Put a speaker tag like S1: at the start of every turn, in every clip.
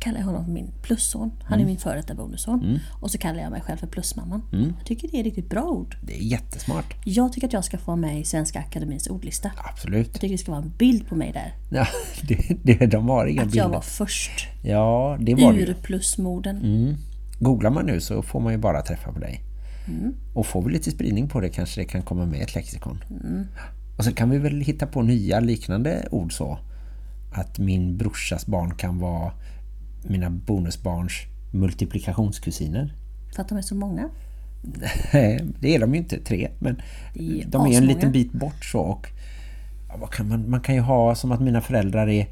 S1: kallar jag honom för min plusson. Han är min före detta bonusson. Och så kallar jag mig själv för plusmamman. Jag tycker det är riktigt bra ord.
S2: Det är jättesmart.
S1: Jag tycker att jag ska få med i Svenska Akademins ordlista.
S2: Absolut.
S1: Jag tycker det ska vara en bild på mig där.
S2: Ja, det, det, de har inga
S1: Att jag
S2: bilder.
S1: var först.
S2: Ja, det var
S1: Ur plusmorden.
S2: Mm. Googlar man nu så får man ju bara träffa på dig.
S1: Mm.
S2: Och får vi lite spridning på det kanske det kan komma med ett lexikon.
S1: Mm.
S2: Och så kan vi väl hitta på nya liknande ord så. Att min brorsas barn kan vara mina bonusbarns multiplikationskusiner.
S1: För att de är så många.
S2: det är de ju inte, tre. Men
S1: är
S2: de är en liten bit bort så. Och, vad kan man, man kan ju ha som att mina föräldrar är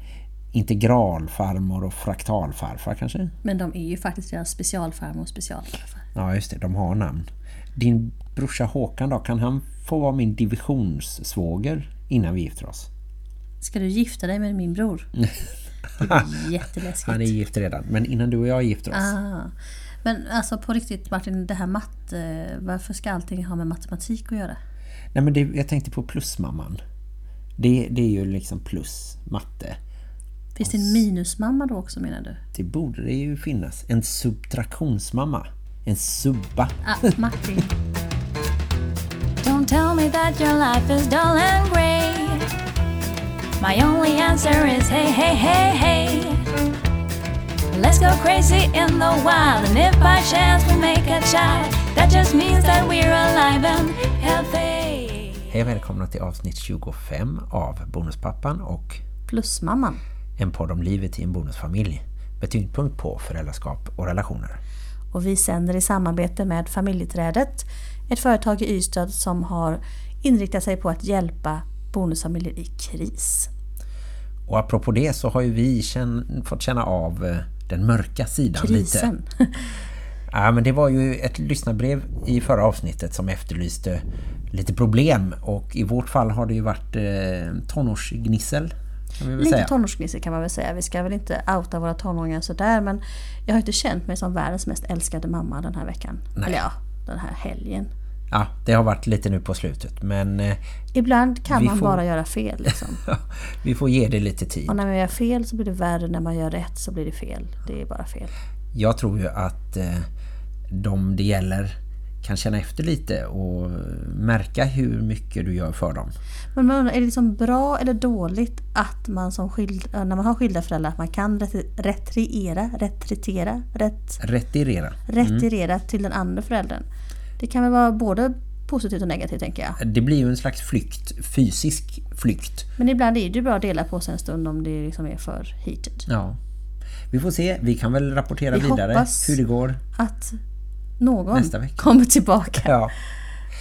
S2: integralfarmor och fraktalfarfar kanske.
S1: Men de är ju faktiskt deras specialfarmor och specialfarfar.
S2: Ja just det, de har namn. Din brorsa Håkan då, kan han få vara min divisionssvåger innan vi gifter oss?
S1: Ska du gifta dig med min bror? Blir jätteläskigt.
S2: Han är gift redan, men innan du och jag gifter oss.
S1: Ah. Men alltså på riktigt Martin, det här matte, varför ska allting ha med matematik att göra?
S2: Nej men det, jag tänkte på plusmamman. Det, det är ju liksom plus matte.
S1: Finns det en minusmamma då också menar du?
S2: Det borde det ju finnas. En subtraktionsmamma. En subba.
S1: Ah, Martin.
S3: Don't tell me that your life is dull and grey. My only answer is hey, hey, hey, hey. Let's go crazy in the wild, and if by chance we make a child, that just means that we're alive and healthy.
S2: Hej och välkomna till avsnitt 25 av Bonuspappan och
S1: Plusmamman.
S2: en podd om livet i en bonusfamilj med tyngdpunkt på föräldraskap och relationer.
S1: Och vi sänder i samarbete med Familjeträdet, ett företag i Ystad som har inriktat sig på att hjälpa bonusfamiljer i kris.
S2: Och apropå det så har ju vi känn, fått känna av eh, den mörka sidan
S1: Krisen.
S2: lite. Ja, men det var ju ett lyssnarbrev i förra avsnittet som efterlyste lite problem och i vårt fall har det ju varit eh, tonårsgnissel
S1: Lite
S2: säga.
S1: tonårsgnissel kan man väl säga. Vi ska väl inte outa våra tonåringar sådär men jag har inte känt mig som världens mest älskade mamma den här veckan.
S2: Nej.
S1: Eller ja, den här helgen.
S2: Ja, det har varit lite nu på slutet men eh,
S1: Ibland kan man
S2: får-
S1: bara göra fel liksom.
S2: vi får ge det lite tid.
S1: Och när man gör fel så blir det värre, när man gör rätt så blir det fel. Det är bara fel.
S2: Jag tror ju att eh, de det gäller kan känna efter lite och märka hur mycket du gör för dem.
S1: Men man undrar, är det liksom bra eller dåligt att man som skild, när man har skilda föräldrar att man kan ret- retriera, retritera, ret,
S2: Retirera.
S1: retirera till den andra föräldern? Det kan väl vara både positivt och negativt tänker jag.
S2: Det blir ju en slags flykt, fysisk flykt.
S1: Men ibland är det bra att dela på sig en stund om det liksom är för heated.
S2: Ja. Vi får se, vi kan väl rapportera
S1: Vi
S2: vidare hur det går.
S1: Att någon
S2: Nästa vecka.
S1: kommer tillbaka.
S2: Ja.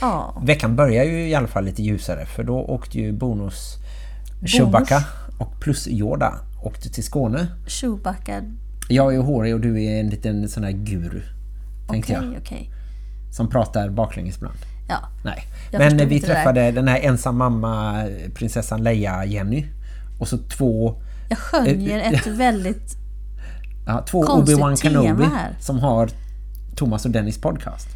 S1: Ja.
S2: Veckan börjar ju i alla fall lite ljusare för då åkte ju bonus Chewbacca och plus Yoda åkte till Skåne.
S1: Chewbacca.
S2: Jag är hårig och du är en liten sån här guru,
S1: Okej, okej.
S2: Som pratar baklänges ibland.
S1: Ja.
S2: Nej.
S1: Jag
S2: Men vi träffade den här ensam mamma prinsessan Leia Jenny. Och så två,
S1: Jag skönjer
S2: Eh,
S1: ett väldigt...
S2: ja, två Obi-Wan Kenobi
S1: här.
S2: som har Thomas och Dennis podcast.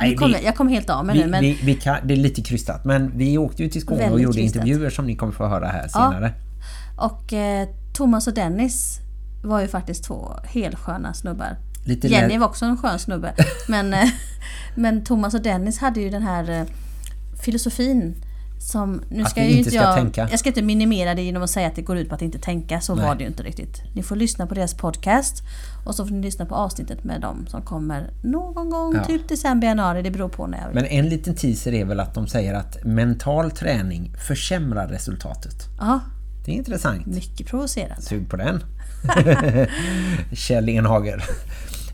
S1: Nu
S2: vi-
S1: kom, jag- jag kom helt av mig
S2: Vi,
S1: nu men...
S2: vi, vi kan, det är lite krystat men vi åkte ju till Skåne och gjorde
S1: krystat.
S2: intervjuer som ni kommer få höra här senare.
S1: Och eh, Thomas och Dennis var ju faktiskt två helsköna snubbar.
S2: Lite
S1: Jenny var också en skön snubbe. men, eh, men Thomas och Dennis hade ju den här eh, filosofin som... Nu
S2: Att
S1: ska
S2: vi
S1: ju
S2: inte ska
S1: jag,
S2: tänka.
S1: jag ska inte minimera det genom att säga att det går ut på att inte tänka. Så
S2: Nej.
S1: var det ju inte riktigt. Ni får lyssna på deras podcast. Och så får ni lyssna på avsnittet med dem som kommer någon gång,
S2: Ja.
S1: typ december, januari. Det beror på när jag
S2: Men en liten teaser är väl att de säger att mental träning försämrar resultatet.
S1: Ja,
S2: Det är intressant.
S1: mycket provocerande.
S2: Sug på den. Kjell Enhager.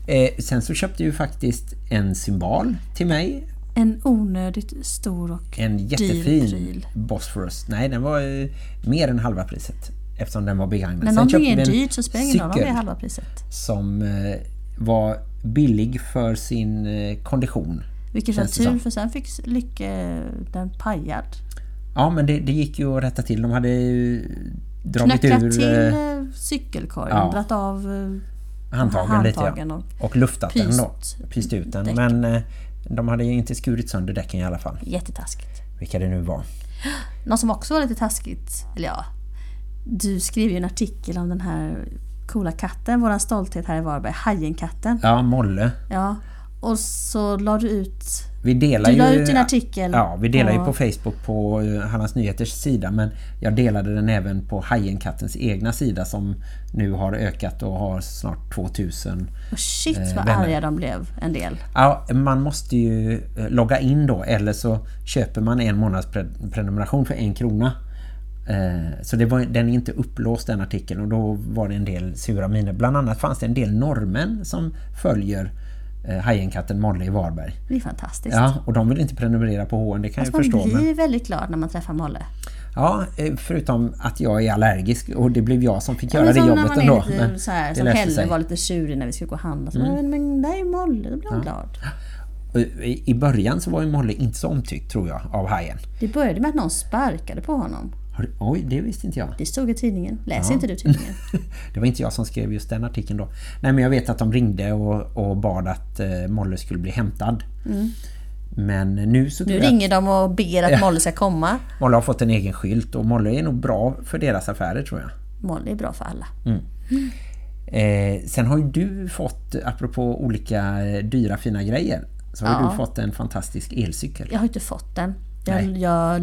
S2: Eh, sen så köpte ju faktiskt en symbol till mig.
S1: En onödigt stor och
S2: En
S1: dyr
S2: jättefin
S1: pryl.
S2: Bosphorus. Nej, den var eh, mer än halva priset. Eftersom den var begagnad. Sen
S1: någonting
S2: köpte
S1: är dyrt så spelar det ingen roll om det är halva priset.
S2: Som eh, var billig för sin eh, kondition.
S1: Vilket var
S2: det
S1: tur för sen fick Lycke den pajad.
S2: Ja, men det, det gick ju att rätta till. De hade ju dragit
S1: Knacklat
S2: ur
S1: till
S2: eh,
S1: eh, cykelkorgen,
S2: ja.
S1: av eh,
S2: handtagen, lite.
S1: handtagen
S2: Ja.
S1: och
S2: Och luftat den då.
S1: pyst
S2: Pyst ut den.
S1: däck.
S2: Men eh, de hade ju inte skurit sönder däcken i alla fall.
S1: jättetaskigt.
S2: Vilka det nu var.
S1: Något som också var lite taskigt, eller ja, du skrev ju en artikel om den här coola katten, våran stolthet här i Varberg, Hajenkatten.
S2: Ja, Molle.
S1: Ja. Och så la du ut...
S2: Vi delar
S1: Du la
S2: ju,
S1: ut din artikel.
S2: Ja, vi delar ju
S1: på-
S2: Facebook på eh, Hallands Nyheters sida men jag delade den även på Hajenkattens egna sida som nu har ökat och har snart 2000.
S1: Och shit
S2: eh,
S1: vad
S2: vänner.
S1: arga de blev, en del.
S2: Ja, man måste ju eh, logga in då eller så köper man en månads pre- prenumeration för en krona. Eh, Så det var, den är inte upplåst den artikeln och då var det en del sura miner. Bland annat fanns det en del norrmän som följer Hajenkatten Molle i Varberg.
S1: Det är fantastiskt.
S2: Ja, och de vill inte prenumerera på HN, det kan
S1: Alltså
S2: jag förstå.
S1: man
S2: Men,
S1: blir väldigt glad när man träffar Molle.
S2: ja, eh, förutom att jag är allergisk och det blev jag som fick
S1: Ja,
S2: göra
S1: men
S2: det
S1: som när
S2: jobbet
S1: man
S2: ändå.
S1: är lite
S2: Men
S1: så här, som Helle.
S2: Mm.
S1: var lite tjurig när vi skulle gå och handla. Så, men, men det är Molle, då blir hon glad.
S2: I- I början så var ju Molle inte så omtyckt tror jag av hajen.
S1: Det började med att någon sparkade på honom.
S2: Du- Oj, det visste inte jag.
S1: Det stod i tidningen. Läser inte du tidningen?
S2: Det var inte jag som skrev just den artikeln då. Nej men jag vet att de ringde och, och bad att eh, Molle skulle bli hämtad. Men nu så
S1: Mm. Nu ringer de och ber att
S2: Ja.
S1: Molle ska komma.
S2: att Molle har fått en egen skylt och Molle är nog bra för deras affärer tror jag.
S1: Molle är bra för alla.
S2: Eh, sen har ju du fått, apropå olika eh, dyra fina grejer, så har
S1: Ja.
S2: du fått en fantastisk elcykel.
S1: Jag har inte fått den. Jag, jag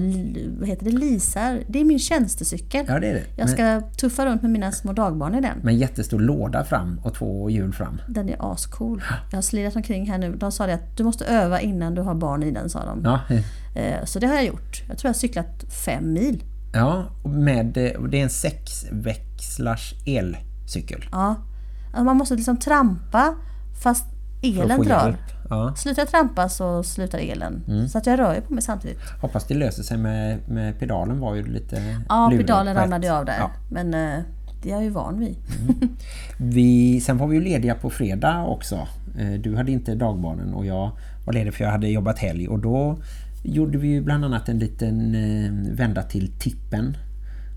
S1: vad heter det, leasar. Det är min tjänstecykel.
S2: Ja det är det.
S1: Jag ska tuffa runt med mina små dagbarn i den.
S2: Med en jättestor låda fram och två hjul fram.
S1: Den är ascool. Jag har slirat omkring här nu. De sa det att du måste öva innan du har barn i den, sa de.
S2: Ja, eh,
S1: Så det har jag gjort. Jag tror jag har cyklat fem mil.
S2: ja med, eh, det är en sexväxlars elcykel.
S1: Ja. Alltså Man måste liksom trampa fast elen drar.
S2: Ja.
S1: Slutar jag trampa så slutar elen.
S2: Mm.
S1: Så att jag rör ju på mig samtidigt.
S2: Hoppas det löser sig med, med pedalen var ju lite
S1: Ja,
S2: lurig
S1: pedalen ramlade av där.
S2: Ja.
S1: Men eh, det är jag ju van vid.
S2: Vi, sen var vi ju lediga på fredag också. Eh, Du hade inte dagbarnen och jag var ledig för jag hade jobbat helg. Och då gjorde vi ju bland annat en liten eh, vända till tippen.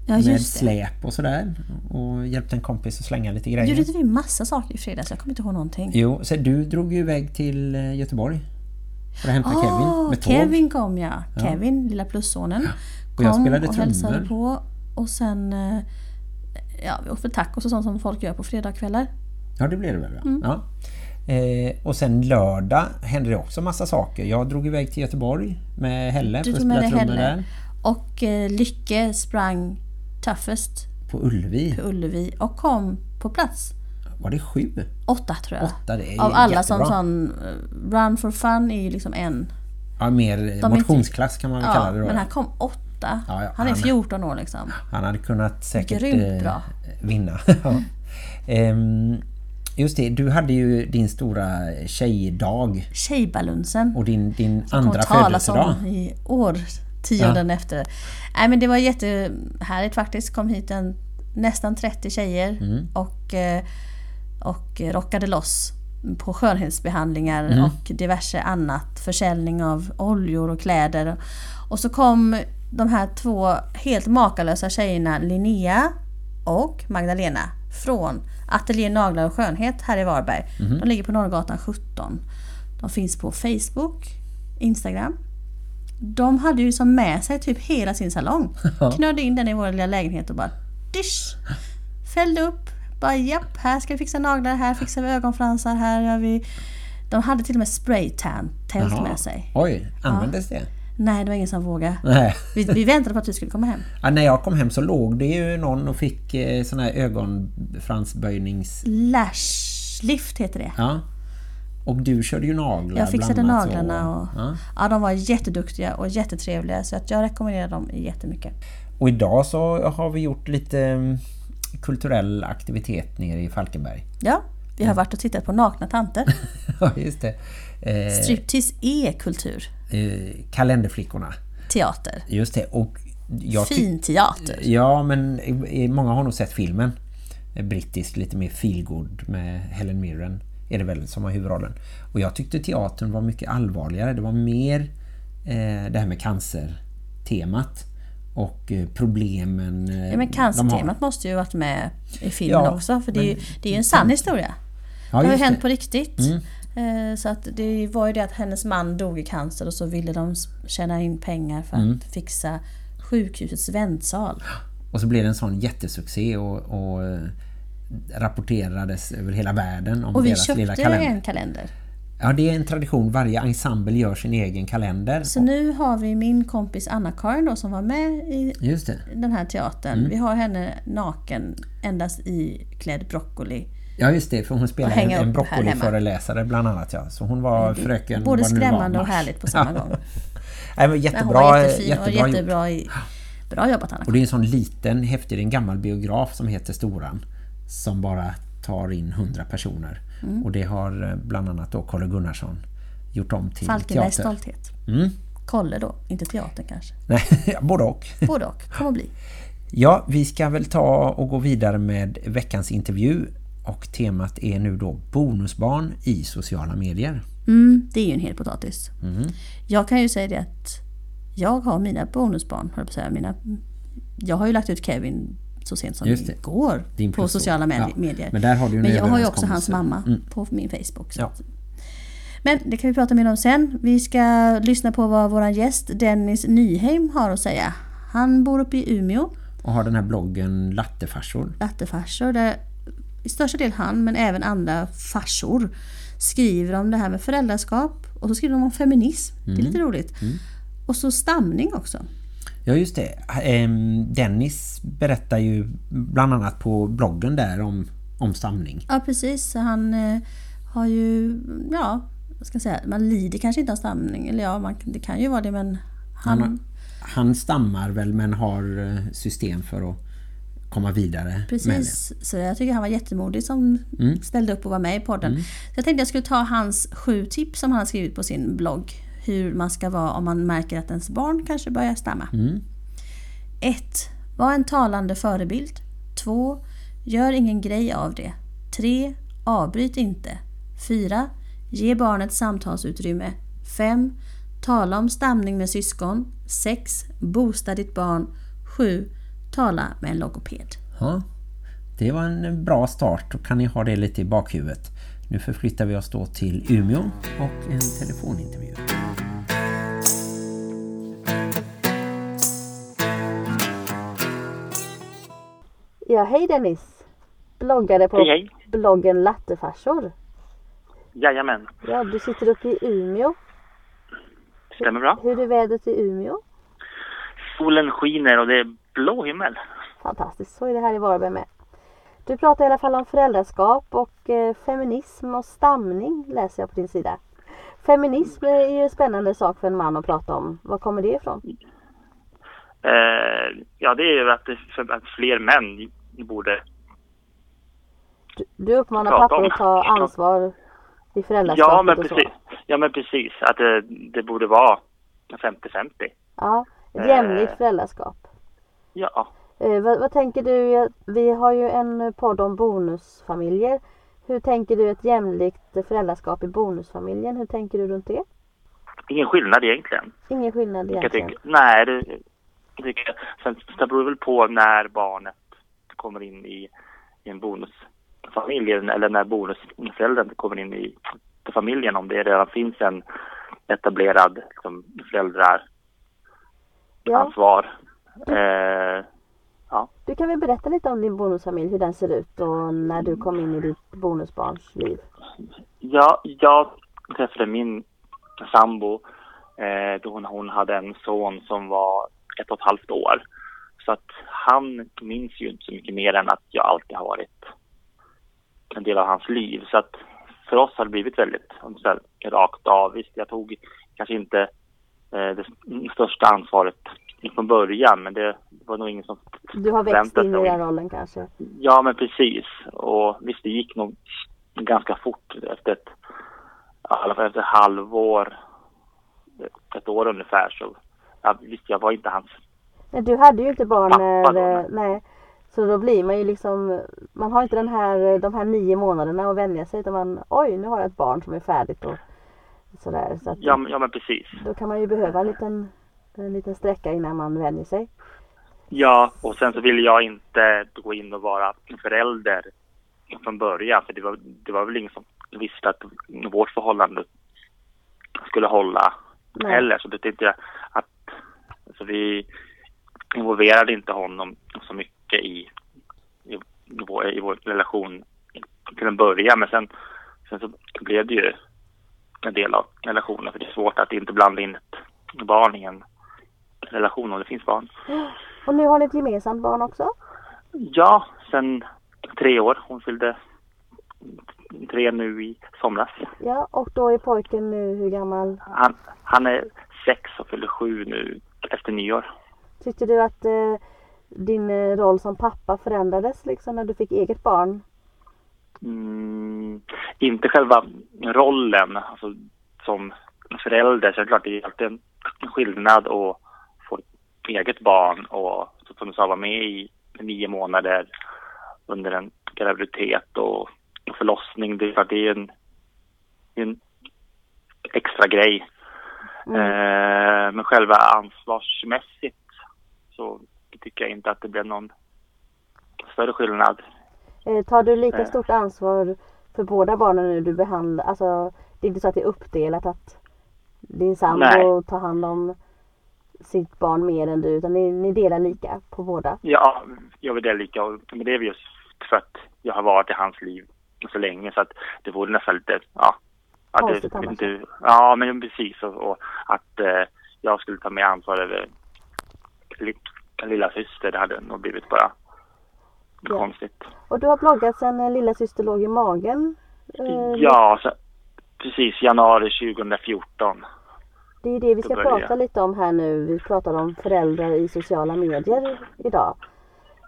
S1: Ja,
S2: med släp och sådär. Och hjälpte en kompis att slänga lite grejer.
S1: Gjorde vi massa saker i fredags? Jag kommer inte ihåg någonting.
S2: Jo, så du drog ju iväg till eh, Göteborg. För att hämta Kevin
S1: Ah,
S2: med tåg.
S1: Kevin kom ja. Kevin, lilla plussonen.
S2: Och jag
S1: kom
S2: spelade
S1: och hälsade
S2: trummor.
S1: på. Och sen... eh, Ja, vi åt för tacos och sånt som folk gör på fredagskvällar.
S2: Ja, det blev det väl. Ja.
S1: Mm.
S2: ja. Eh, och sen lördag hände det också massa saker. Jag drog iväg till Göteborg med Helle
S1: Du
S2: för att spela trummor där.
S1: Och eh, Lycke sprang toughest
S2: På Ullevi.
S1: på Ullevi och kom på plats
S2: Var det sju?
S1: åtta tror jag.
S2: Åtta, det är
S1: Av alla som
S2: jättebra.
S1: sån eh, Run for fun är ju liksom en.
S2: Ja, mer
S1: är
S2: motionsklass kan man väl kalla
S1: Ja,
S2: det då.
S1: men han kom åtta.
S2: Ja, ja,
S1: han är
S2: han-
S1: 14 år liksom.
S2: Han hade kunnat säkert eh,
S1: bra.
S2: vinna. Ehm, just det, du hade ju din stora tjejdag
S1: Tjejbalunsen.
S2: och din, din andra födelsedag.
S1: om i årtionden efter. Nej men det var jättehärligt faktiskt. Kom hit en, nästan 30 tjejer
S2: Mm.
S1: och, eh, och rockade loss på skönhetsbehandlingar
S2: Mm.
S1: och diverse annat. Försäljning av oljor och kläder. Och så kom de här två helt makalösa tjejerna Linnea och Magdalena från Atelier Naglar och Skönhet här i Varberg.
S2: Mhm.
S1: De ligger på Norrgatan 17. De finns på Facebook, Instagram. De hade ju som med sig typ hela sin salong. Knödde in den i vår lilla lägenhet och bara dish! Fällde upp. Bara japp, här ska vi fixa naglar, här fixar vi ögonfransar, här gör vi... De hade till och med spraytan tält
S2: Jaha.
S1: med sig.
S2: Oj, användes det?
S1: Nej, det var ingen som vågade.
S2: Nej.
S1: Vi, vi väntade på att du skulle komma hem.
S2: Ja, när jag kom hem så låg det ju någon och fick eh, sån här ögonfransböjnings...
S1: Lash lift heter det.
S2: Ja. Och du körde ju naglar
S1: Jag fixade naglarna och...
S2: Ja.
S1: Ja, de var jätteduktiga och jättetrevliga så att jag rekommenderar dem jättemycket.
S2: Och idag så har vi gjort lite mm, kulturell aktivitet nere i Falkenberg.
S1: Ja, vi har varit och tittat på nakna tanter.
S2: Ja, just det. Eh,
S1: Striptease är kultur.
S2: eh, kalenderflickorna.
S1: Teater.
S2: Just det. Och jag
S1: Fin teater.
S2: Ja, men många har nog sett filmen. Eh, Brittisk, lite mer feelgood med Helen Mirren är det väl som har huvudrollen. Och jag tyckte teatern var mycket allvarligare. Det var mer eh, det här med cancer-temat och eh, problemen eh,
S1: Ja, men cancertemat måste ju varit med i filmen
S2: Ja,
S1: också för det är, ju, det är ju en sann historia.
S2: Ja,
S1: det har ju hänt
S2: det.
S1: på riktigt.
S2: Mm.
S1: Eh, Så att det var ju det att hennes man dog i cancer och så ville de tjäna in pengar för
S2: Mm.
S1: att fixa sjukhusets väntsal.
S2: Och så blev det en sån jättesuccé och, och rapporterades över hela världen om
S1: Och vi
S2: deras lilla
S1: köpte
S2: kalender.
S1: en kalender.
S2: Ja, det är en tradition. Varje ensemble gör sin egen kalender.
S1: Så nu har vi min kompis Anna-Karin då som var med i den här teatern.
S2: Mm.
S1: Vi har henne naken endast i klädd broccoli.
S2: Ja, just det. För hon spelar
S1: Och
S2: en, en broccoliföreläsare bland annat. Ja. Så hon var fröken...
S1: Både
S2: var,
S1: skrämmande och härligt på samma gång.
S2: Nej, men jättebra,
S1: hon var jättefin
S2: jättebra,
S1: och jättebra i, Bra jobbat Anna.
S2: Och det är en sån liten, häftig, en gammal biograf som heter Storan. Som bara tar in 100 personer.
S1: Mm.
S2: Och det har eh, bland annat då Carl Gunnarsson gjort om till
S1: Falkenbergs
S2: teater.
S1: stolthet.
S2: Mm.
S1: Kolle då, inte teatern kanske.
S2: Nej, både och.
S1: Både och, kommer bli.
S2: Ja, vi ska väl ta och gå vidare med veckans intervju. Och temat är nu då bonusbarn i sociala medier.
S1: Mm, det är ju en hel potatis.
S2: Mm.
S1: Jag kan ju säga det att jag har mina bonusbarn, jag på säga. Mina, jag har ju lagt ut Kevin så sent som
S2: Just det.
S1: igår
S2: Din
S1: på sociala med-
S2: Ja,
S1: medier.
S2: men där har du en
S1: Men jag har ju också hans mamma
S2: Mm.
S1: på min Facebook. så
S2: Ja.
S1: Men det kan vi prata mer om sen. Vi ska lyssna på vad vår gäst Dennis Nyheim har att säga. Han bor uppe i Umeå,
S2: Och har den här bloggen Lattefarsor.
S1: lattefarsor, där i största del han men även andra farsor skriver om det här med föräldraskap och så skriver de om feminism. Det är
S2: Mm.
S1: lite roligt. Och så stamning också.
S2: Ja just det. Ehm, Dennis berättar ju bland annat på bloggen där om, om stamning.
S1: Ja precis, han eh, har ju, ja, ska säga, man lider kanske inte av stamning. Eller ja, man, det kan ju vara det men han...
S2: Han, han stammar väl men har eh, system för att komma vidare.
S1: Precis, så jag tycker han var jättemodig som
S2: Mm.
S1: ställde upp och var med i podden. Så jag tänkte jag skulle ta hans sju tips som han har skrivit på sin blogg. Hur man ska vara om man märker att ens barn kanske börjar stamma.
S2: Mm.
S1: 1. Var en talande förebild. 2. Gör ingen grej av det. 3. Avbryt inte. 4. Ge barnet samtalsutrymme. 5. Tala om stamning med syskon. 6. Boosta ditt barn. 7. Tala med en logoped.
S2: Ja, det var en bra start och kan ni ha det lite i bakhuvudet. Nu förflyttar vi oss då till Umeå och en telefonintervju.
S1: Ja, hej Dennis! Bloggare på
S4: Hej, hej.
S1: bloggen Lattefarsor.
S4: Jajamän,
S1: Ja, du sitter uppe i Umeå.
S4: stämmer bra.
S1: Hur är vädret i Umeå?
S4: Solen skiner och det är blå himmel.
S1: Fantastiskt, så är det här i Varberg med. Du pratar i alla fall om föräldraskap och eh, feminism och stamning läser jag på din sida. Feminism är ju en spännande sak för en man att prata om. Var kommer det ifrån?
S4: Eh, ja, det är ju att, att fler män borde...
S1: Du, uppmanar pappor
S4: om.
S1: att ta ansvar i föräldraskapet
S4: Ja, men
S1: och så.
S4: precis. Ja, men precis. Att det, det borde vara 50-50.
S1: Ja, ett
S4: Eh.
S1: jämlikt föräldraskap.
S4: Ja.
S1: Eh, vad, vad tänker du? Vi har ju en podd om bonusfamiljer. Hur tänker du ett jämlikt föräldraskap i bonusfamiljen? Hur tänker du runt det?
S4: Ingen skillnad egentligen.
S1: Ingen skillnad
S4: Jag
S1: egentligen.
S4: tycker, nej, det, jag tycker, sen det beror väl på när barnet kommer in i, i en bonusfamilj eller när bonusföräldern kommer in i familjen. Om det redan finns en etablerad liksom, föräldraansvar.
S1: Ja,
S4: Eh,
S1: du kan väl berätta lite om din bonusfamilj, hur den ser ut och när du kom in i ditt bonusbarns liv.
S4: Ja, jag träffade min sambo eh, då hon, hon hade en son som var ett och ett halvt år. Han minns ju inte så mycket mer än att jag alltid har varit en del av hans liv. Så att för oss har det blivit väldigt så här, rakt av. Visst, jag tog kanske inte eh, det största ansvaret från början, men det var nog ingen som
S1: Du har växt in i den rollen kanske?
S4: Ja, men precis. Och visst, det gick nog ganska fort efter ett, efter ett halvår, ett år ungefär. Så ja, visst, jag var inte hans.
S1: Nej, du hade ju inte barn
S4: Pappa
S1: när,
S4: då, nej.
S1: Så då blir man ju liksom, man har inte den här, de här nio månaderna att vänja sig utan man, oj nu har jag ett barn som är färdigt och sådär. Så att,
S4: Ja, ja men precis.
S1: Då kan man ju behöva en liten, en liten sträcka innan man vänjer sig.
S4: Ja, och sen så ville jag inte gå in och vara förälder från början. För det var, det var väl ingen som visste att vårt förhållande skulle hålla
S1: Nej.
S4: heller. Så det tänkte jag att alltså vi involverade inte honom så mycket i, i, vår, i i vår relation till en början. Men sen, sen så blev det ju en del av relationen. För det är svårt att inte blanda in ett barn i en relation om det finns barn.
S5: Och nu har ni ett gemensamt barn också?
S4: Ja, sen tre år. Hon fyllde tre nu i somras.
S5: Ja, och då är pojken nu hur gammal?
S4: Han, han är sex och fyller sju nu efter nyår.
S5: Tyckte du att eh, din eh, roll som pappa förändrades liksom när du fick eget barn?
S4: Mm, inte själva rollen alltså, som förälder. Så är det klart det är alltid en skillnad att få ett eget barn och som du sa vara med i nio månader under en graviditet och förlossning. Det är klart det är en, en extra grej.
S5: Mm.
S4: Eh, men själva ansvarsmässigt så tycker jag inte att det blev någon större skillnad.
S5: Eh, tar du lika stort ansvar för båda barnen nu du behandlar? Alltså det är inte så att det är uppdelat att din sambo tar hand om sitt barn mer än du utan ni, ni delar lika på båda?
S4: Ja, jag vill det lika. Och- Men det är väl just för att jag har varit i hans liv så länge så att det vore nästan lite, ja. Att
S5: Konstigt
S4: det,
S5: annars.
S4: inte, ja, men precis. Och, och att eh, jag skulle ta med ansvar över lilla syster, det hade nog blivit bara
S5: Ja.
S4: konstigt.
S5: Och du har bloggat sen eh, lilla syster låg i magen? Eh,
S4: Ja, så, precis. Januari 2014.
S5: Det är det vi ska prata lite om här nu. Vi pratar om föräldrar i sociala medier idag.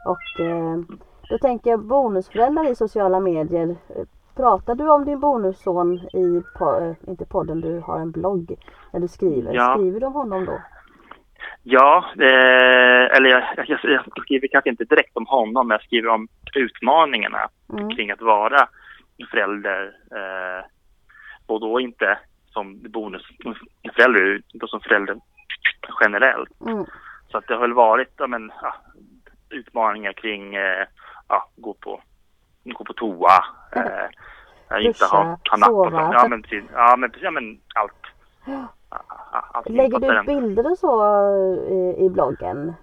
S5: Och eh, då tänker jag bonusföräldrar i sociala medier. Pratar du om din bonusson i, po- eh, inte podden, du har en blogg när du skriver.
S4: Ja.
S5: Skriver du om honom då?
S4: Ja, eh, eller jag, jag, jag skriver kanske inte direkt om honom, men jag skriver om utmaningarna
S5: Mm.
S4: kring att vara förälder. Eh, och då inte som bonusförälder, utan som förälder generellt.
S5: Mm.
S4: Så att det har väl varit ja, men, ja, utmaningar kring eh, ja, gå, på, gå på toa, eh, inte ha, ha napp och sånt. Ja, men, precis. ja, men, ja, men allt. Ja, ja, allt
S5: Lägger du ut bilder och så eh, i bloggen?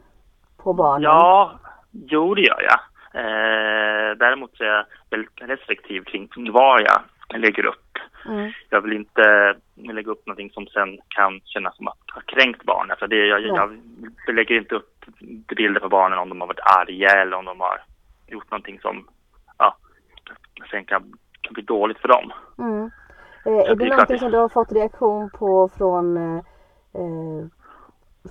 S5: På barnen?
S4: Ja, jo det gör jag. Eh, däremot så är jag väldigt restriktiv kring vad jag lägger upp.
S5: Mm.
S4: Jag vill inte lägga upp någonting som sen kan kännas som att ha kränkt barnen. För det, jag, jag, jag lägger inte upp bilder på barnen om de har varit arga eller om de har gjort någonting som ja, sen kan, kan bli dåligt för dem.
S5: Mm. Eh, är
S4: det
S5: någonting
S4: det-
S5: som du har fått reaktion på från, eh, eh,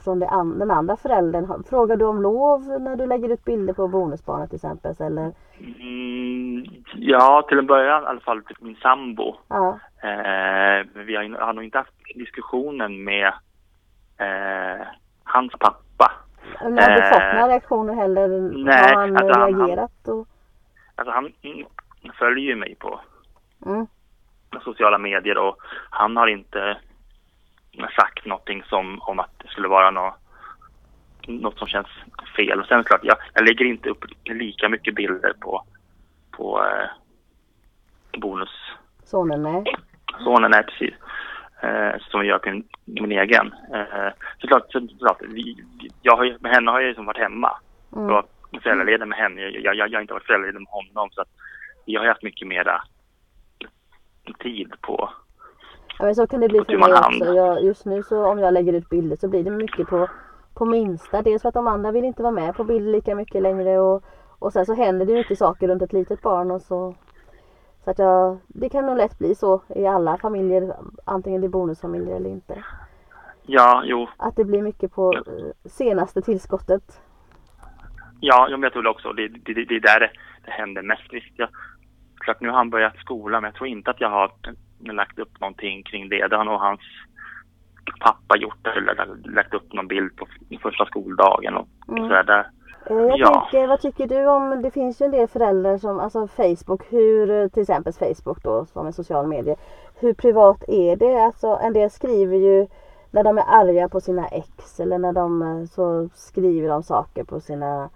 S5: från an- den andra föräldern? Frågar du om lov när du lägger ut bilder på bonusbarnet till exempel? Eller?
S4: Mm, ja, till en början i alla fall till min sambo.
S5: Ja.
S4: Eh, vi har, har nog inte haft diskussionen med eh, hans pappa.
S5: Men har du fått några reaktioner heller?
S4: nej,
S5: har han
S4: alltså han-
S5: reagerat? Och,
S4: Alltså han följer ju mig på
S5: mm.
S4: Sociala medier och han har inte sagt någonting som om att det skulle vara något, något som känns fel. Och sen klart, jag, jag lägger inte upp lika mycket bilder på, på eh, bonussonen,
S5: Sonen, nej.
S4: är precis. Eh, som jag gör på min, min egen. Eh, såklart, så, såklart vi, jag har, med henne har jag ju som varit hemma.
S5: Mm.
S4: Jag var föräldraledig med henne. Jag, jag, jag har inte varit föräldraledig med honom. Så att jag har haft mycket mera tid på
S5: Ja, men så kan det bli för mig också. Jag, just nu så om jag lägger ut bilder så blir det mycket på, på minsta. Dels för att de andra vill inte vara med på bild lika mycket längre och, och sen så händer det mycket saker runt ett litet barn och så. Så att jag, det kan nog lätt bli så i alla familjer, antingen det är bonusfamiljer eller inte.
S4: Ja, jo.
S5: Att det blir mycket på eh, senaste tillskottet.
S4: Ja, jag vet väl också. Det, det, det, det är där det, händer mest. Jag, klart nu har han börjat skolan, men jag tror inte att jag har lagt upp någonting kring det. Det har nog hans pappa gjort. Eller lagt upp någon bild på första skoldagen och
S5: Mm.
S4: sådär. Där.
S5: Jag
S4: Ja.
S5: tänker, vad tycker du om, det finns ju en del föräldrar som, alltså Facebook, hur, till exempel Facebook då som en social medie. Hur privat är det? Alltså en del skriver ju när de är arga på sina ex eller när de eh, så skriver de saker på sina,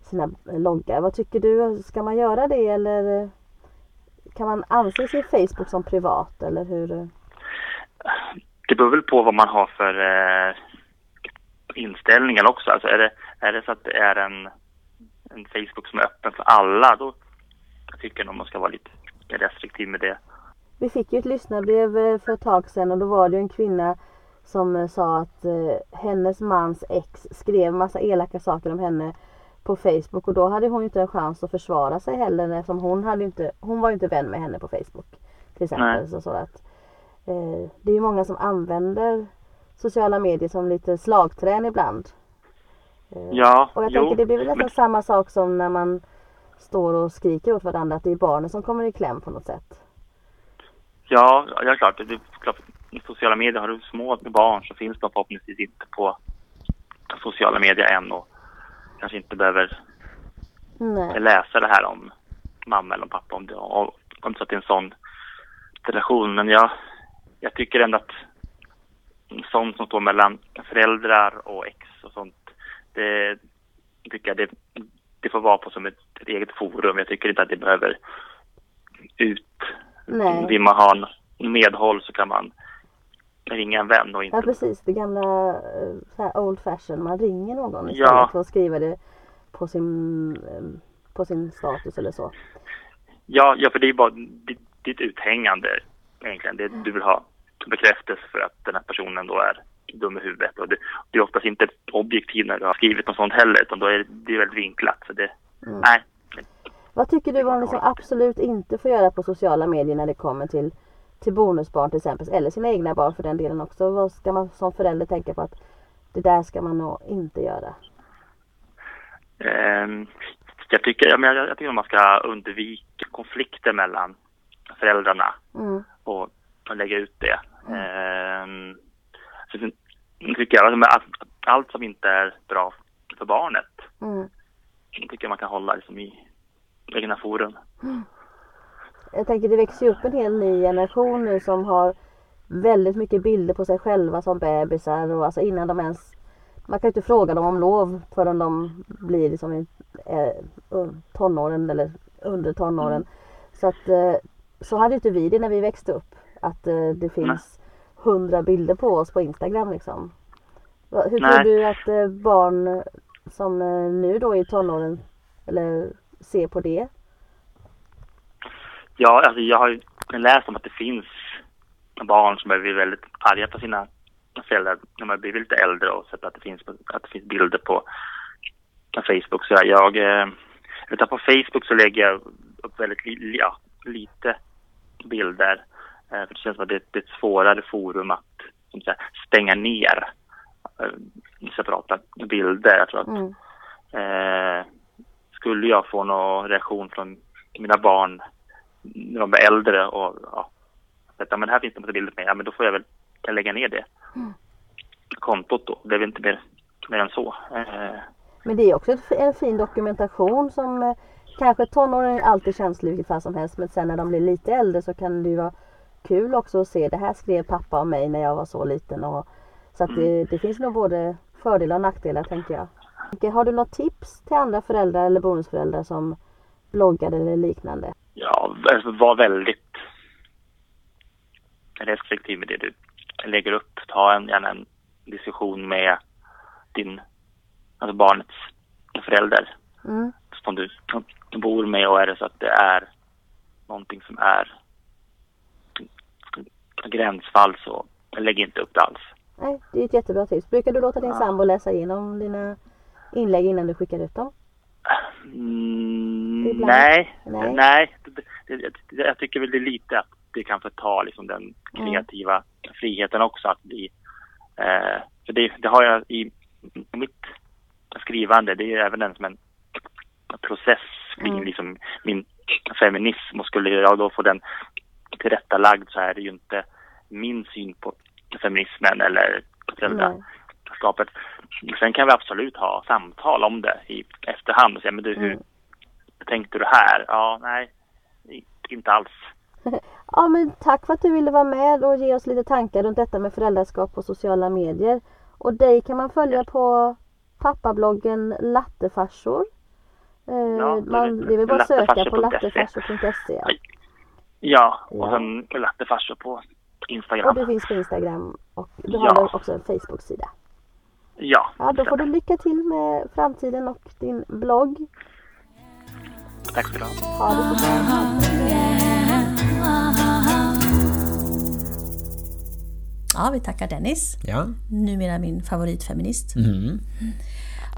S5: sina loggar. Vad tycker du? Ska man göra det eller kan man anse sin Facebook som privat eller hur?
S4: Det beror väl på vad man har för eh, inställningar också. Alltså är det, är det så att det är en, en Facebook som är öppen för alla, då jag tycker nog man ska vara lite restriktiv med det.
S5: Vi fick ju ett lyssnarbrev eh, för ett tag sedan och då var det en kvinna som eh, sa att eh, hennes mans ex skrev massa elaka saker om henne på Facebook och då hade hon inte en chans att försvara sig heller eftersom hon, hade inte, hon var ju inte vän med henne på Facebook. Till exempel. Så, så att, eh, det är ju många som använder sociala medier som lite slagträn ibland. Eh,
S4: Ja,
S5: och jag
S4: jo,
S5: tänker det blir väl nästan
S4: men-
S5: samma sak som när man står och skriker åt varandra att det är barnen som kommer i kläm på något sätt.
S4: Ja, ja, klart. Det är klart. I sociala medier har du små barn så finns de förhoppningsvis inte på sociala medier än och kanske inte behöver
S5: Nej.
S4: läsa det här om mamma eller om pappa om det, om, om så att det är en sån relation. Men jag, jag tycker ändå att sånt som står mellan föräldrar och ex och sånt, det tycker jag det, det får vara på som ett, ett eget forum. Jag tycker inte att det behöver ut.
S5: Nej.
S4: Vill man ha en medhåll så kan man ringa en vän och inte
S5: Ja precis, det gamla eh, så här old fashion. Man ringer någon istället
S4: Ja.
S5: för att skriva det på sin, eh, på sin status eller så.
S4: Ja, ja för det är bara ditt, ditt uthängande egentligen. Det, du vill ha bekräftelse för att den här personen då är dum i huvudet. Och det, det är oftast inte objektivt när du har skrivit något sånt heller utan då är det, det är väldigt vinklat. Så det, nej,
S5: Vad tycker du man liksom absolut inte får göra på sociala medier när det kommer till, till bonusbarn till exempel, eller sina egna barn för den delen också. Vad ska man som förälder tänka på att det där ska man nog inte göra?
S4: Ehm, jag tycker, jag, menar, jag tycker att man ska undvika konflikter mellan föräldrarna
S5: Mm.
S4: och, och lägga ut det. Ehm, så sen tycker jag att allt som inte är bra för barnet
S5: Mm.
S4: tycker jag man kan hålla liksom i egna forum.
S5: Jag tänker det växer ju upp en hel ny generation nu som har väldigt mycket bilder på sig själva som bebisar och alltså innan de ens man kan ju inte fråga dem om lov förrän de blir liksom i eh, tonåren eller under tonåren. Så att eh, så hade inte vi det när vi växte upp. Att eh, det finns hundra bilder på oss på Instagram liksom. Hur tror
S4: Nej.
S5: du att eh, barn som eh, nu då är i tonåren eller ser på det?
S4: Ja, alltså jag har ju läst om att det finns barn som blir väldigt arga på sina föräldrar när man blir lite äldre och sett att det finns, att det finns bilder på Facebook. Så jag, eh, att på Facebook så lägger jag upp väldigt li, ja, lite bilder. Eh, För det känns som att det, det är ett svårare forum att som säga, stänga ner eh, separata bilder. Jag tror att
S5: Mm.
S4: Eh, skulle jag få någon reaktion från mina barn när de blir äldre och ja, detta, men här finns det massa bilder på mig, ja men då får jag väl kan lägga ner det kontot då. Det är väl inte mer, mer än så. Eh,
S5: Men det är också en fin dokumentation som eh, kanske tonåringen är alltid känslig fall som helst men sen när de blir lite äldre så kan det ju vara kul också att se det här skrev pappa om mig när jag var så liten och så att det, det finns nog både fördelar och nackdelar tänker jag. Har du något tips till andra föräldrar eller bonusföräldrar som bloggar eller liknande?
S4: ja, var väldigt restriktiv med det du lägger upp. Ta en, gärna en diskussion med din, alltså barnets förälder.
S5: Mm.
S4: som du bor med och är det så att det är någonting som är gränsfall så lägg inte upp det alls.
S5: Nej, det är ett jättebra tips. Brukar du låta din sambo läsa igenom dina inlägg innan du skickar ut dem?
S4: Mm, nej,
S5: Nej.
S4: nej. Jag tycker väl det är lite att det kan förta liksom den kreativa friheten också att bli eh, för det, det har jag i mitt skrivande, det är även en som en process kring
S5: Mm.
S4: liksom min feminism och skulle jag då få den tillrättalagd så är det ju inte min syn på feminismen eller föräldraskapet. Sen kan vi absolut ha samtal om det i efterhand och säga, men du, hur
S5: Mm.
S4: tänkte du här? Ja, nej, inte alls.
S5: Ja men tack för att du ville vara med och ge oss lite tankar runt detta med föräldraskap på sociala medier. Och dig kan man följa på pappabloggen Lattefarsor. Eh,
S4: Ja,
S5: man, det är väl bara att söka på
S4: lattefarsor.se.
S5: lattefarsor.se. ja.
S4: Och sen lattefarsor på
S5: Och
S4: Instagram.
S5: du finns på Instagram och du
S4: Ja.
S5: har också en Facebook-sida.
S4: Ja,
S5: Ja, då får du lycka till med framtiden och din blogg.
S4: Tack ska du ha.
S5: Ha det så bra.
S1: Ja, vi tackar Dennis.
S2: Ja.
S1: Numera min favoritfeminist.
S2: Mm.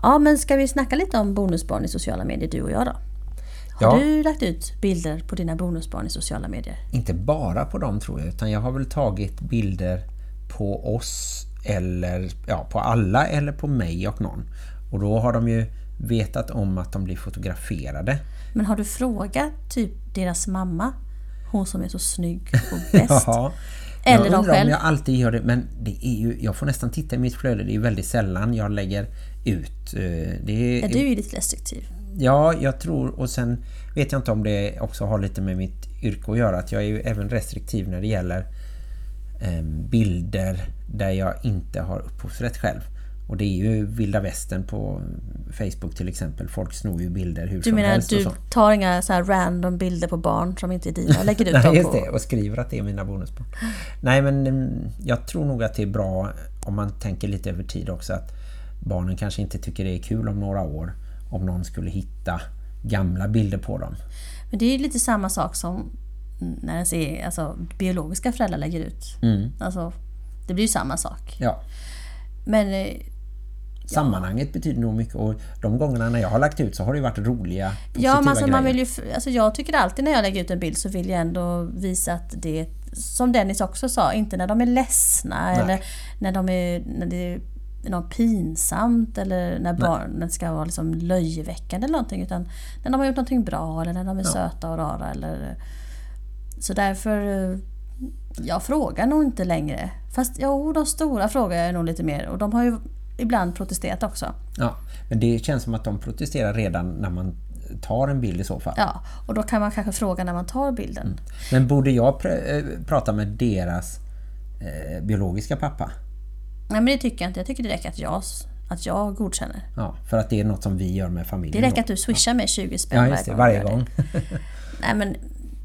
S1: Ja, men ska vi snacka lite om bonusbarn i sociala medier, du och jag då? Har
S2: Ja.
S1: du lagt ut bilder på dina bonusbarn i sociala medier?
S2: Inte bara på dem tror jag utan jag har väl tagit bilder på oss eller ja, på alla eller på mig och någon. Och då har de ju vetat om att de blir fotograferade.
S1: Men har du frågat typ deras mamma? Hon som är så snygg och bäst.
S2: Jaha.
S1: Eller
S2: jag undrar om
S1: själv.
S2: jag alltid gör det men det är ju, jag får nästan titta i mitt flöde. Det är ju väldigt sällan jag lägger ut. eh, Det är,
S1: Ja, du är ju lite restriktiv.
S2: Ja, jag tror och sen vet jag inte om det också har lite med mitt yrke att göra att jag är ju även restriktiv när det gäller bilder där jag inte har upphovsrätt själv. Och det är ju vilda västern på Facebook till exempel. Folk snor ju bilder hur
S1: Du
S2: som
S1: menar att
S2: helst
S1: du
S2: så.
S1: tar inga så här random bilder på barn som inte är dina och lägger ut
S2: Nej,
S1: dem
S2: just
S1: på...
S2: det. Och skriver att det är mina bonusbarn. Nej, men mm, jag tror nog att det är bra om man tänker lite över tid också att barnen kanske inte tycker det är kul om några år om någon skulle hitta gamla bilder på dem.
S1: Men det är ju lite samma sak som när ens är, alltså, biologiska föräldrar lägger ut.
S2: Mm.
S1: Alltså, det blir ju samma sak.
S2: Ja,
S1: Men eh,
S2: sammanhanget betyder nog mycket och de gångerna när jag har lagt ut så har det varit roliga, positiva
S1: Ja, men alltså, man
S2: grejer.
S1: vill ju, alltså jag tycker alltid när jag lägger ut en bild så vill jag ändå visa att det är, som Dennis också sa, inte när de är ledsna
S2: Nej.
S1: eller när, de är, när det är något pinsamt eller när barnen ska vara liksom löjeväckande eller någonting utan när de har gjort någonting bra eller när de är söta och rara eller så därför eh, jag frågar nog inte längre. Fast jo, de stora frågar jag nog lite mer och de har ju ibland protesterat också.
S2: Ja, men det känns som att de protesterar redan när man tar en bild i så fall.
S1: Ja, och då kan man kanske fråga när man tar bilden.
S2: Men borde jag pr- eh, prata med deras eh, biologiska pappa?
S1: Nej men det tycker jag inte. Jag tycker det räcker att jag, att jag godkänner.
S2: Ja, för att det är något som vi gör med
S1: Det
S2: familjen.
S1: räcker
S2: då.
S1: att du swishar mig 20 spänn
S2: Ja, just det. Varje gång.
S1: Nej men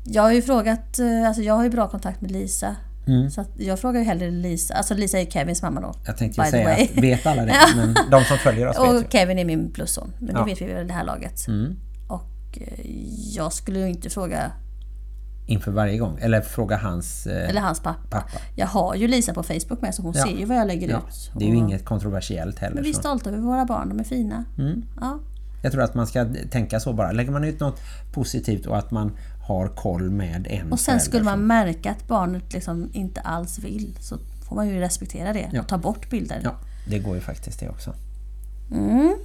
S1: jag har ju frågat, eh, alltså jag har ju bra kontakt med Lisa.
S2: Mm.
S1: Så jag frågar ju hellre Lisa, alltså Lisa är Kevins mamma då.
S2: Jag tänkte ju säga
S1: way.
S2: att vet alla det, men de som följer oss vet ju.
S1: Och Kevin är min plusson, men
S2: Ja.
S1: det vet vi väl i det här laget.
S2: Mm.
S1: Och eh, jag skulle ju inte fråga,
S2: Inför varje gång. Eller fråga hans eh,
S1: eller hans pappa.
S2: pappa.
S1: Jag har ju Lisa på Facebook med så hon
S2: Ja.
S1: ser ju vad jag lägger
S2: Ja,
S1: ut.
S2: det är ju
S1: Och-
S2: inget kontroversiellt heller.
S1: Men vi är stolta över våra barn, de är fina.
S2: Mm.
S1: Ja.
S2: Jag tror att man ska tänka så bara. Lägger man ut något positivt och att man har koll med en
S1: Och sen skulle man märka att barnet liksom inte alls vill så får man ju respektera det
S2: Ja.
S1: och ta bort bilder.
S2: Ja, det går ju faktiskt det också.
S1: Mm.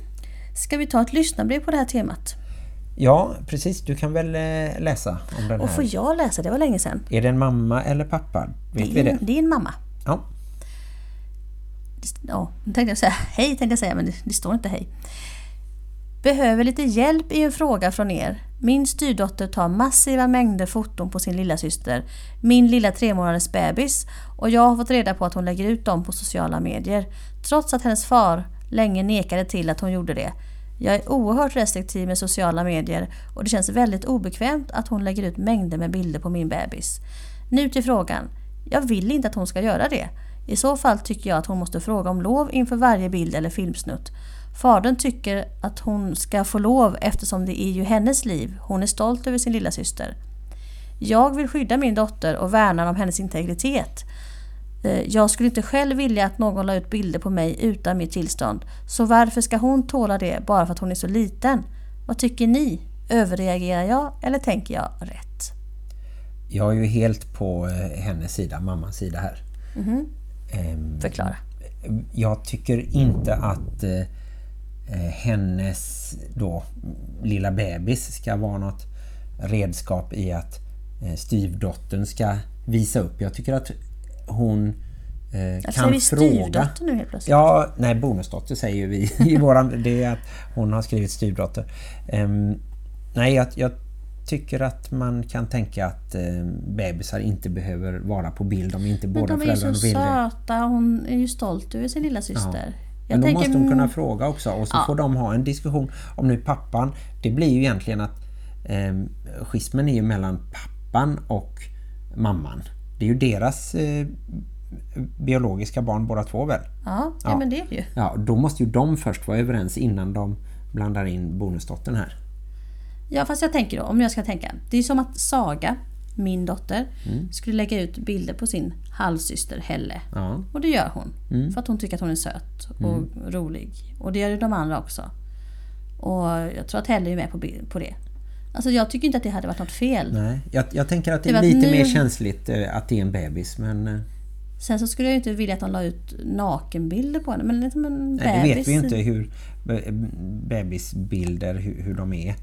S1: Ska vi ta ett lyssnarbrev på det här temat?
S2: Ja, precis. Du kan väl eh, läsa om den
S1: Och får
S2: här.
S1: jag läsa? Det var länge sedan.
S2: Är det en mamma eller pappa? Vet vi
S1: är,
S2: det?
S1: en- det är en mamma.
S2: Ja.
S1: Ja, tänkte jag säga hej tänkte jag säga men det, det står inte hej. Behöver lite hjälp i en fråga från er. Min styrdotter tar massiva mängder foton på sin lilla syster, min lilla tremånaders bebis och jag har fått reda på att hon lägger ut dem på sociala medier trots att hennes far länge nekade till att hon gjorde det. Jag är oerhört restriktiv med sociala medier och det känns väldigt obekvämt att hon lägger ut mängder med bilder på min bebis. Nu till frågan. Jag vill inte att hon ska göra det. I så fall tycker jag att hon måste fråga om lov inför varje bild eller filmsnutt. Fadern tycker att hon ska få lov eftersom det är ju hennes liv. Hon är stolt över sin lilla syster. Jag vill skydda min dotter och värna om hennes integritet. Eh, Jag skulle inte själv vilja att någon la ut bilder på mig utan mitt tillstånd. Så varför ska hon tåla det bara för att hon är så liten? Vad tycker ni? Överreagerar jag eller tänker jag rätt?
S2: Jag är ju helt på eh, hennes sida, mammans sida här. Ehm,
S1: Förklara.
S2: jag tycker inte att eh, hennes då lilla bebis ska vara något redskap i att eh, styvdottern ska visa upp. Jag tycker att hon eh, kan
S1: säger vi
S2: fråga.
S1: nu helt plötsligt?
S2: Ja, nej bonusdotter säger vi i våran, det är att hon har skrivit styvdotter. Ehm, nej, jag, jag tycker att man kan tänka att eh, bebisar inte behöver vara på bild om inte
S1: Men
S2: båda
S1: de är ju så
S2: föräldrarna vill det.
S1: söta. Hon är ju stolt över sin lilla syster.
S2: Men då
S1: tänker-
S2: måste hon kunna fråga också och så
S1: Ja.
S2: får de ha en diskussion om nu pappan. Det blir ju egentligen att eh, schismen är ju mellan pappan och mamman. Det är ju deras eh, biologiska barn båda två väl?
S1: Ja, ja, men det är det ju.
S2: Ja, då måste ju de först vara överens innan de blandar in bonusdottern här.
S1: Ja, fast jag tänker då, om jag ska tänka. Det är som att Saga, min dotter,
S2: Mm.
S1: skulle lägga ut bilder på sin halvsyster Helle.
S2: Ja.
S1: Och det gör hon.
S2: Mm.
S1: För att hon tycker att hon är söt och rolig. Och det gör ju de andra också. Och jag tror att Helle är med på, på det. Alltså jag tycker inte att det hade varit något fel.
S2: Nej, jag, jag tänker att det är lite
S1: nu-
S2: mer känsligt eh, att det är en bebis. Men eh,
S1: Sen så skulle jag ju inte vilja att de la ut nakenbilder på henne. Men liksom en
S2: nej, det vet
S1: bebis.
S2: vi ju inte hur bebisbilder, hur, hur de är.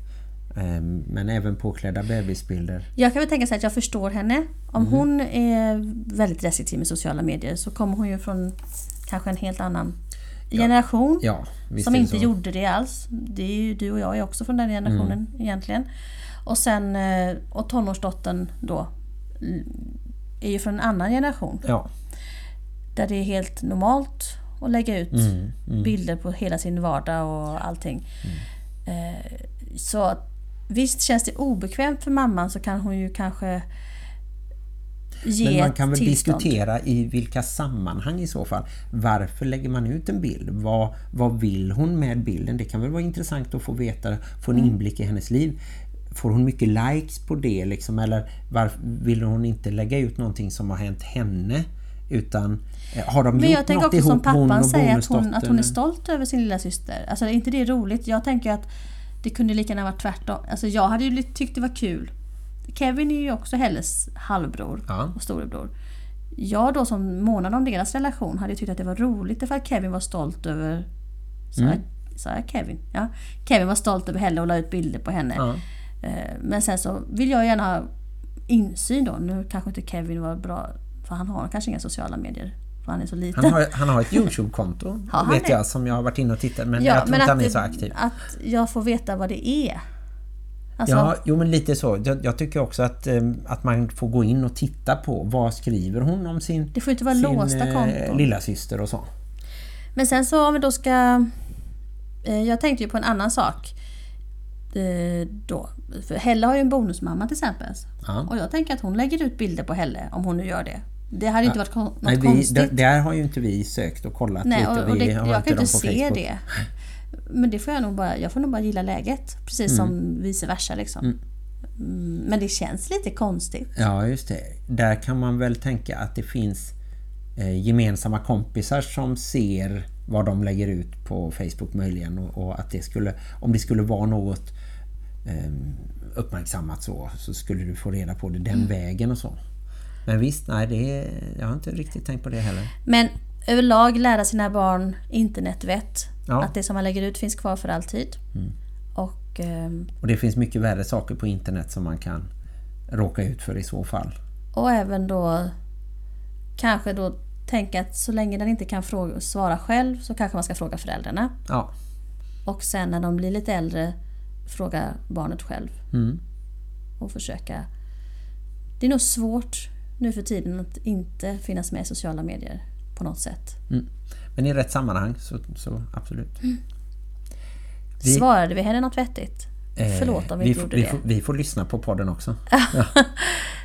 S2: Eh, Men även påklädda bebisbilder.
S1: Jag kan väl tänka sig att jag förstår henne. Om
S2: Mhm.
S1: hon är väldigt restriktiv med sociala medier så kommer hon ju från kanske en helt annan generation.
S2: Ja, visst
S1: som inte
S2: så.
S1: gjorde det alls. Det är ju, du och jag är också från den generationen
S2: Mm.
S1: egentligen. Och sen eh, och tonårsdottern då mm, är ju från en annan generation.
S2: Ja,
S1: Där det är helt normalt att lägga ut
S2: Mm,
S1: bilder på hela sin vardag och allting.
S2: Mm.
S1: Eh, så att, visst känns det obekvämt för mamman så kan hon ju kanske ge
S2: men man kan väl
S1: tillstånd.
S2: diskutera i vilka sammanhang i så fall. Varför lägger man ut en bild? Vad, vad vill hon med bilden? Det kan väl vara intressant att få veta, få en
S1: Mm.
S2: inblick i hennes liv. Får hon mycket likes på det liksom? Eller varför vill hon inte lägga ut någonting som har hänt henne? Utan eh, har de
S1: Men jag tänker också som pappan säger att hon, att hon är stolt över sin lilla syster. Alltså är inte det roligt? Jag tänker att det kunde lika gärna varit tvärtom. Alltså jag hade ju tyckt det var kul. Kevin är ju också Helles halvbror
S2: Ja.
S1: och storebror. Jag då som månade om deras relation hade ju tyckt att det var roligt ifall Kevin var stolt över... Sa,
S2: Mm.
S1: jag, sa jag Kevin? Ja. Kevin var stolt över Helle och la ut bilder på henne.
S2: Ja.
S1: Eh, Men sen så vill jag gärna ha insyn då. Nu kanske inte Kevin var bra, för han har kanske inga sociala medier. För han är så liten.
S2: Han har, han har ett Youtube-konto, vet jag, som jag har varit inne och tittat. Men jag tror inte han är så aktiv.
S1: att jag får veta vad det är. Alltså,
S2: Ja, jo men lite så. Jag, jag tycker också att, eh, att man får gå in och titta på vad skriver hon om sin,
S1: Det får inte vara
S2: sin
S1: låsta konton.
S2: lilla syster och så.
S1: Men sen så om vi då ska... eh, Jag tänkte ju på en annan sak. Eh, Då. För Helle har ju en bonusmamma till exempel.
S2: Ja.
S1: Och jag tänker att hon lägger ut bilder på Helle om hon nu gör det. Det hade inte varit något
S2: Nej, vi,
S1: konstigt.
S2: där har ju inte vi sökt och kollat
S1: Nej,
S2: lite.
S1: och, och det, jag kan inte se det. Men det får jag nog bara, jag får nog bara gilla läget. Precis som vice versa liksom. Mm, Men det känns lite konstigt.
S2: Ja, just det. Där kan man väl tänka att det finns eh, gemensamma kompisar som ser vad de lägger ut på Facebook möjligen och, och att det skulle, om det skulle vara något eh, uppmärksammat så, så skulle du få reda på det den
S1: Mm.
S2: vägen och så. Men visst, nej, det är, jag har inte riktigt tänkt på det heller.
S1: Men överlag lära sina barn internetvett.
S2: Ja.
S1: Att det som man lägger ut finns kvar för alltid. Och ehm,
S2: Och det finns mycket värre saker på internet som man kan råka ut för i så fall.
S1: Och även då kanske då tänka att så länge den inte kan fråga, svara själv så kanske man ska fråga föräldrarna.
S2: Ja,
S1: Och sen när de blir lite äldre fråga barnet själv.
S2: Mm.
S1: Och försöka. Det är nog svårt nu för tiden att inte finnas med i sociala medier på något sätt.
S2: men i rätt sammanhang så, så absolut. Vi-
S1: Svarade vi henne något vettigt?
S2: Eh,
S1: Förlåt om vi,
S2: vi,
S1: inte gjorde
S2: vi,
S1: det.
S2: får, vi får lyssna på podden också.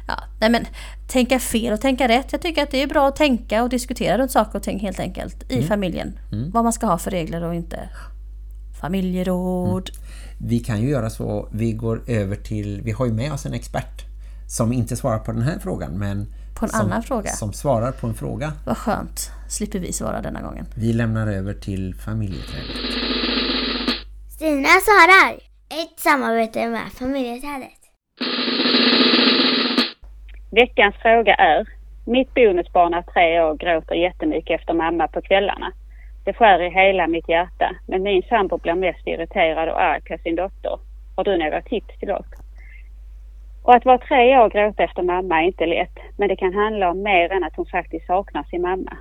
S1: Ja, nej men tänka fel och tänka rätt. Jag tycker att det är bra att tänka och diskutera runt saker och ting helt enkelt
S2: Mm.
S1: i familjen. Vad man ska ha för regler och inte. Familjeråd.
S2: Vi kan ju göra så, vi går över till, vi har ju med oss en expert som inte svarar på den här frågan men
S1: På en
S2: som,
S1: annan fråga.
S2: som svarar på en fråga.
S1: Vad skönt. Slipper vi svara denna gången.
S2: Vi lämnar över till familjeträdet.
S6: Stina svarar. Ett samarbete med familjeträdet.
S7: Veckans fråga är. Mitt bonusbarn är tre år och gråter jättemycket efter mamma på kvällarna. Det skär i hela mitt hjärta, men min sambo blir mest irriterad och arg på sin dotter. Har du några tips till oss? Och att vara tre år och gråta efter mamma är inte lätt, men det kan handla om mer än att hon faktiskt saknar sin mamma.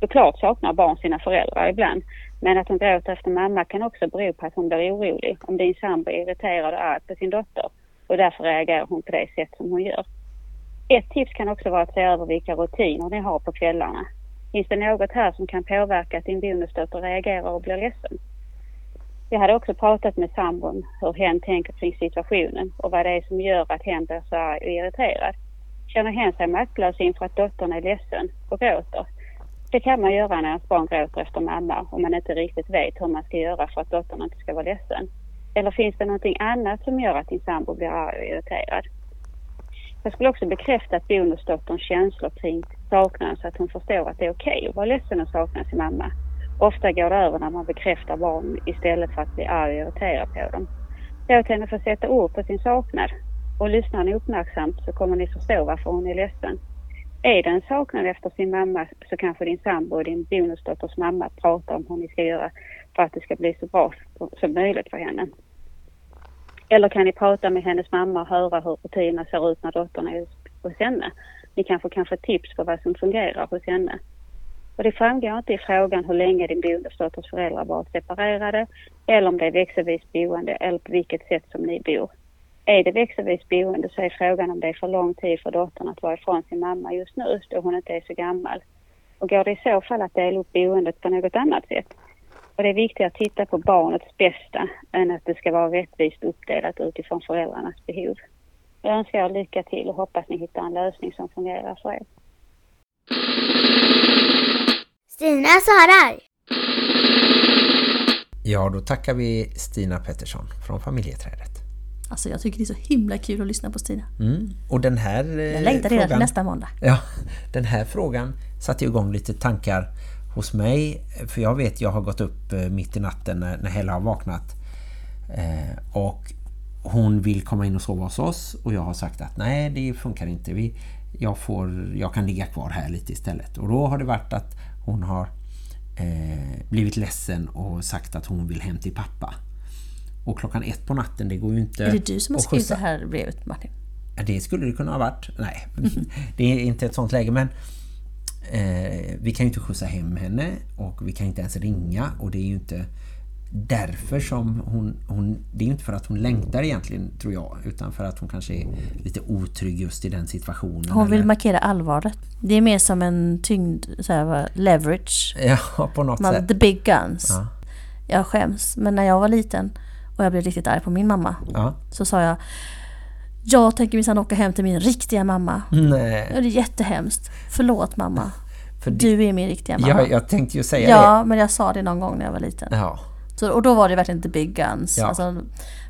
S7: Såklart saknar barn sina föräldrar ibland, men att hon gråter efter mamma kan också bero på att hon blir orolig om din sambo är irriterad och arg på sin dotter och därför reagerar hon på det sätt som hon gör. Ett tips kan också vara att se över vilka rutiner ni har på kvällarna. Finns det något här som kan påverka att din bonusdotter reagerar och blir ledsen? Jag hade också pratat med sambon hur hen tänker kring situationen och vad det är som gör att hen blir så arg och irriterad. Känner hen sig maktlös inför att dottern är ledsen och gråter? Det kan man göra när ens barn gråter efter mamma om man inte riktigt vet hur man ska göra för att dottern inte ska vara ledsen. Eller finns det någonting annat som gör att din sambo blir arg och irriterad? Jag skulle också bekräfta att bonusdotterns känslor kring saknaden så att hon förstår att det är okej att vara ledsen och sakna sin mamma. Ofta går det över när man bekräftar barn istället för att bli arg och irriterad på dem. Låt henne få sätta ord på sin saknad. Och lyssnar ni uppmärksamt så kommer ni förstå varför hon är ledsen. Är det en saknad efter sin mamma så kanske din sambo och din bonusdotters mamma pratar om hur ni ska göra för att det ska bli så bra som möjligt för henne. Eller kan ni prata med hennes mamma och höra hur rutinerna ser ut när dottern är hos henne. Ni kanske kan få tips på vad som fungerar hos henne. Och det framgår inte i frågan hur länge din bonusdotters föräldrar varit separerade eller om det är växelvis boende eller på vilket sätt som ni bor. Är det växelvis boende så är frågan om det är för lång tid för dottern att vara ifrån sin mamma just nu då hon inte är så gammal. Och går det i så fall att dela upp boendet på något annat sätt? Och det är viktigt att titta på barnets bästa än att det ska vara rättvist uppdelat utifrån föräldrarnas behov. Jag önskar er lycka till och hoppas ni hittar en lösning som fungerar för er.
S6: Stina svarar.
S2: Ja, då tackar vi Stina Pettersson från familjeträdet.
S1: Alltså jag tycker det är så himla kul att lyssna på Stina.
S2: Mm. Och den här eh,
S1: Jag längtar redan till nästa måndag.
S2: Ja, den här frågan satte igång lite tankar hos mig. För jag vet, jag har gått upp eh, mitt i natten när, när Hella har vaknat. Eh, och hon vill komma in och sova hos oss. Och jag har sagt att nej, det funkar inte. Vi, jag, får, jag kan ligga kvar här lite istället. Och då har det varit att hon har eh, blivit ledsen och sagt att hon vill hem till pappa. Och klockan ett på natten, det går ju inte
S1: Är det du som har skrivit det här brevet, Martin?
S2: Ja, det skulle det kunna ha varit. Nej, det är inte ett sånt läge. Men eh, vi kan ju inte skjutsa hem henne och vi kan inte ens ringa. Och det är ju inte därför som hon, hon... Det är inte för att hon längtar egentligen, tror jag. Utan för att hon kanske är lite otrygg just i den situationen.
S1: Hon vill
S2: eller-
S1: markera allvaret. Det är mer som en tyngd, så här, leverage.
S2: Ja, på något
S1: Man,
S2: sätt.
S1: the big guns.
S2: Ja.
S1: Jag skäms. Men när jag var liten och jag blev riktigt arg på min mamma
S2: Ja.
S1: så sa jag jag tänker minsann åka hem till min riktiga mamma.
S2: Nej,
S1: Det är jättehemskt. Förlåt mamma.
S2: för det,
S1: Du är min riktiga mamma.
S2: jag, jag tänkte ju säga
S1: ja, men jag sa det någon gång när jag var liten.
S2: det. Ja.
S1: Så, och då var det verkligen the big guns.
S2: Ja.
S1: Alltså,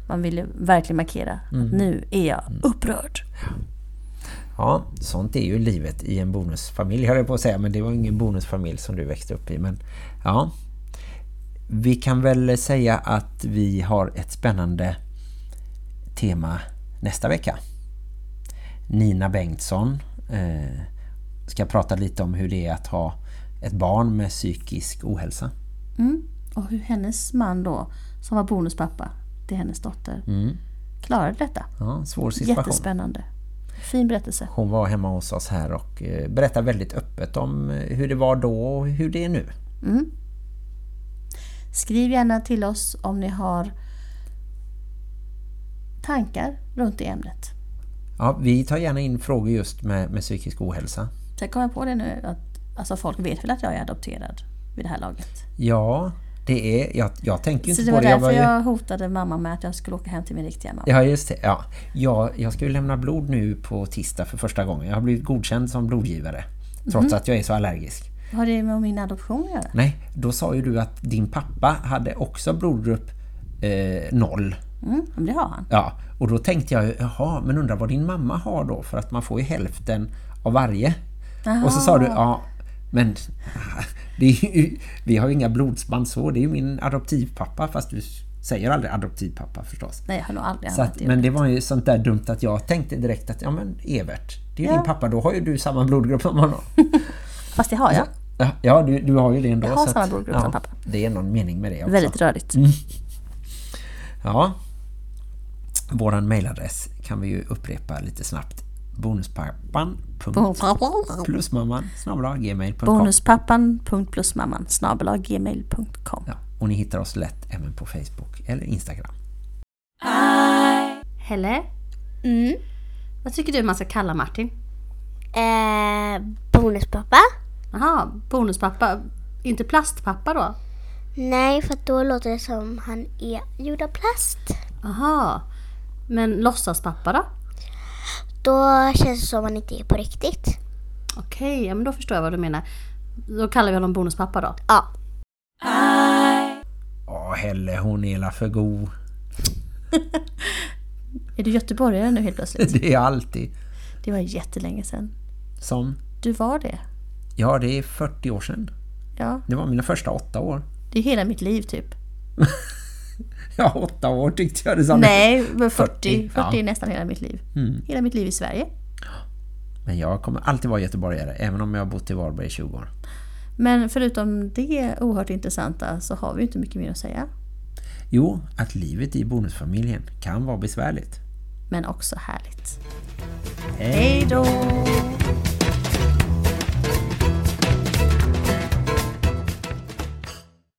S1: man ville verkligen markera
S2: Mm.
S1: att nu är jag upprörd.
S2: Ja, sånt är ju livet i en bonusfamilj höll jag på att säga, men det var ingen bonusfamilj som du växte upp i. Men ja, vi kan väl säga att vi har ett spännande tema nästa vecka. Nina Bengtsson eh, ska prata lite om hur det är att ha ett barn med psykisk ohälsa.
S1: Mm. Och hur hennes man då, som var bonuspappa till hennes dotter,
S2: Mm.
S1: klarade detta.
S2: Ja, svår situation.
S1: Jättespännande. Fin berättelse.
S2: Hon var hemma hos oss här och eh, berättade väldigt öppet om eh, hur det var då och hur det är nu.
S1: Mm. Skriv gärna till oss om ni har tankar runt det ämnet.
S2: Ja, vi tar gärna in frågor just med, med psykisk ohälsa.
S1: Sen kommer jag på det nu att alltså folk vet väl att jag är adopterad vid det här laget.
S2: Ja, det är... Jag, jag tänker ju
S1: Så
S2: inte
S1: det
S2: på
S1: var
S2: det. Jag
S1: därför
S2: var ju,
S1: jag hotade mamma med att jag skulle åka hem till min riktiga mamma.
S2: Ja, just det. Ja. Jag, jag ska ju lämna blod nu på tisdag för första gången. Jag har blivit godkänd som blodgivare. Trots
S1: Mhm.
S2: att jag är så allergisk.
S1: Har det med min adoption att göra?
S2: Nej, då sa ju du att din pappa hade också blodgrupp eh, noll.
S1: Mm, det har han.
S2: Ja, och då tänkte jag, jaha, men undrar vad din mamma har då? För att man får ju hälften av varje. Och så sa du, ja, men ju, vi har ju inga blodsband så. Det är ju min adoptivpappa, fast du säger aldrig adoptivpappa förstås.
S1: Nej, jag har nog aldrig
S2: Så att, men det var ju sånt där dumt att jag tänkte direkt att, ja men Evert, det är ju
S1: Ja.
S2: din pappa, då har ju du samma blodgrupp som honom.
S1: Fast det har jag.
S2: Ja, ja du, du har ju det ändå.
S1: Jag har samma
S2: att-
S1: blodgrupp
S2: ja,
S1: som pappa.
S2: Det är någon mening med det också.
S1: Väldigt rörigt.
S2: Ja. Våran mailadress kan vi ju upprepa lite snabbt. Bonuspappan. Plusmamman gmail.com
S1: Bonuspappan.plusmamman gmail.com
S2: ja, Och ni hittar oss lätt även på Facebook eller Instagram.
S8: Helle,
S6: Mm.
S8: vad tycker du man ska kalla Martin?
S6: Eh, bonuspappa?
S8: Jaha, bonuspappa. Inte plastpappa då?
S6: Nej, för att då låter det som han är gjord av plast.
S8: Aha. Men låtsaspappa då?
S6: Då känns det som han inte är på riktigt.
S8: Okej, ja, men då förstår jag vad du menar. Då kallar vi honom bonuspappa då.
S6: Ja.
S2: Ja, Helle, hon är la för god.
S1: Är du göteborgare nu helt plötsligt?
S2: Det är alltid
S1: Det var jättelänge sedan.
S2: som...
S1: Du var det.
S2: Ja, det är 40 år sedan.
S1: Ja,
S2: Det var mina första åtta år.
S1: det är hela mitt liv typ.
S2: Ja, åtta år tyckte jag det sa.
S1: Nej, men 40.
S2: 40,
S1: 40
S2: ja.
S1: är nästan hela mitt liv.
S2: Mm.
S1: Hela mitt liv i Sverige.
S2: Men jag kommer alltid vara göteborgare, även om jag har bott i Varberg i 20 år.
S1: Men förutom det oerhört intressanta så har vi inte mycket mer att säga.
S2: Jo, att livet i bonusfamiljen kan vara besvärligt.
S1: Men också härligt. Hej då!